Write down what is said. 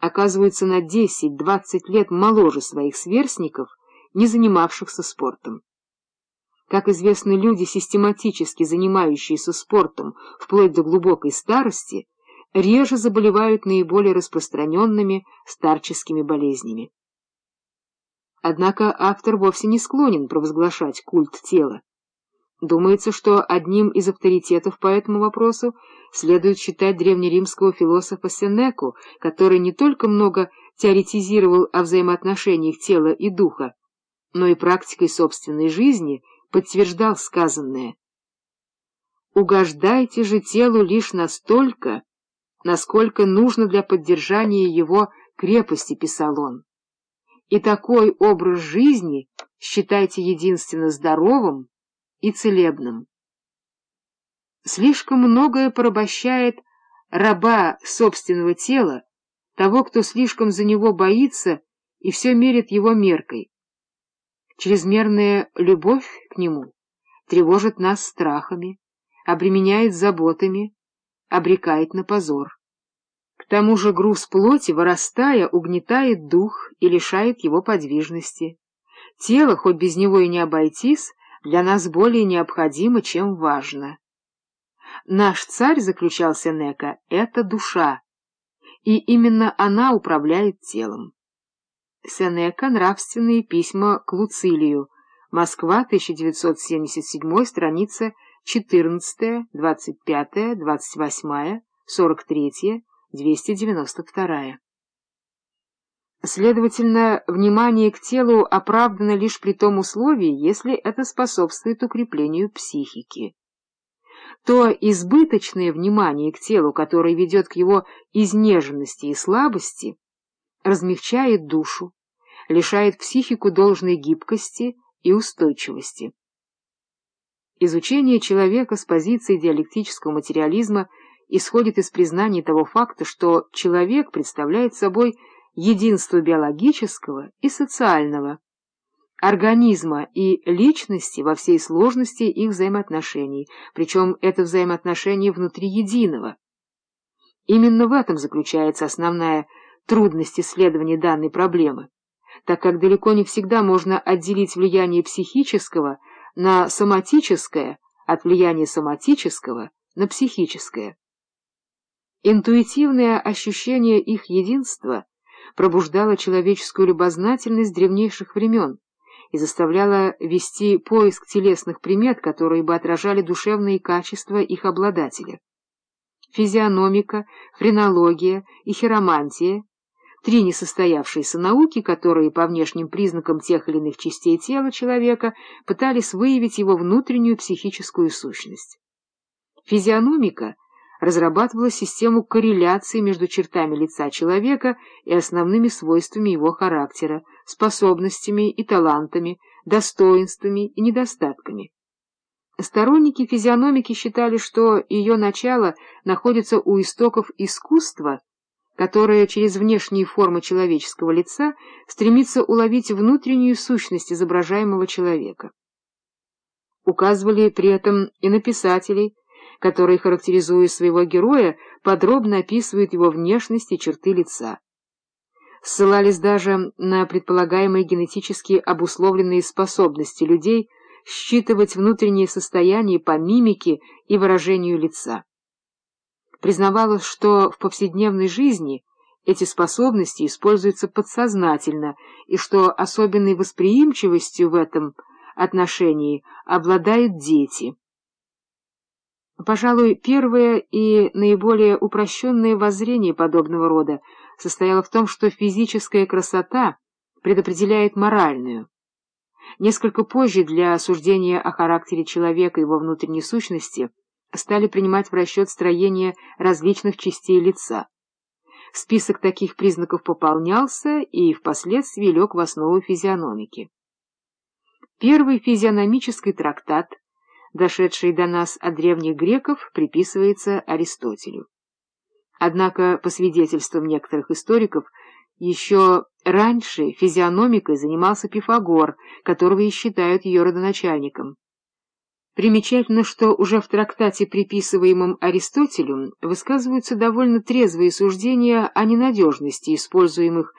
оказываются на 10-20 лет моложе своих сверстников, не занимавшихся спортом. Как известно, люди, систематически занимающиеся спортом вплоть до глубокой старости, реже заболевают наиболее распространенными старческими болезнями. Однако автор вовсе не склонен провозглашать культ тела. Думается, что одним из авторитетов по этому вопросу следует считать древнеримского философа Сенеку, который не только много теоретизировал о взаимоотношениях тела и духа, но и практикой собственной жизни подтверждал сказанное. «Угождайте же телу лишь настолько, насколько нужно для поддержания его крепости», — писал он. «И такой образ жизни считайте единственно здоровым, и целебным. Слишком многое порабощает раба собственного тела, того, кто слишком за него боится и все мерит его меркой. Чрезмерная любовь к нему тревожит нас страхами, обременяет заботами, обрекает на позор. К тому же груз плоти, вырастая, угнетает дух и лишает его подвижности. Тело, хоть без него и не обойтись, для нас более необходимо, чем важно. Наш царь, заключался Нека, — это душа, и именно она управляет телом. Сенека «Нравственные письма к Луцилию», Москва, 1977, страница 14, 25, 28, 43, 292. Следовательно, внимание к телу оправдано лишь при том условии, если это способствует укреплению психики. То избыточное внимание к телу, которое ведет к его изнеженности и слабости, размягчает душу, лишает психику должной гибкости и устойчивости. Изучение человека с позиции диалектического материализма исходит из признания того факта, что человек представляет собой единство биологического и социального, организма и личности во всей сложности их взаимоотношений, причем это взаимоотношение внутри единого. Именно в этом заключается основная трудность исследования данной проблемы, так как далеко не всегда можно отделить влияние психического на соматическое от влияния соматического на психическое. Интуитивное ощущение их единства пробуждала человеческую любознательность древнейших времен и заставляла вести поиск телесных примет, которые бы отражали душевные качества их обладателя. Физиономика, френология и хиромантия — три несостоявшиеся науки, которые по внешним признакам тех или иных частей тела человека пытались выявить его внутреннюю психическую сущность. Физиономика — разрабатывала систему корреляции между чертами лица человека и основными свойствами его характера, способностями и талантами, достоинствами и недостатками. Сторонники физиономики считали, что ее начало находится у истоков искусства, которое через внешние формы человеческого лица стремится уловить внутреннюю сущность изображаемого человека. Указывали при этом и на писателей, который, характеризуя своего героя, подробно описывает его внешность и черты лица. Ссылались даже на предполагаемые генетически обусловленные способности людей считывать внутреннее состояние по мимике и выражению лица. Признавалось, что в повседневной жизни эти способности используются подсознательно, и что особенной восприимчивостью в этом отношении обладают дети. Пожалуй, первое и наиболее упрощенное воззрение подобного рода состояло в том, что физическая красота предопределяет моральную. Несколько позже для осуждения о характере человека и его внутренней сущности стали принимать в расчет строение различных частей лица. Список таких признаков пополнялся и впоследствии лег в основу физиономики. Первый физиономический трактат дошедший до нас от древних греков, приписывается Аристотелю. Однако, по свидетельствам некоторых историков, еще раньше физиономикой занимался Пифагор, которого и считают ее родоначальником. Примечательно, что уже в трактате, приписываемом Аристотелю, высказываются довольно трезвые суждения о ненадежности используемых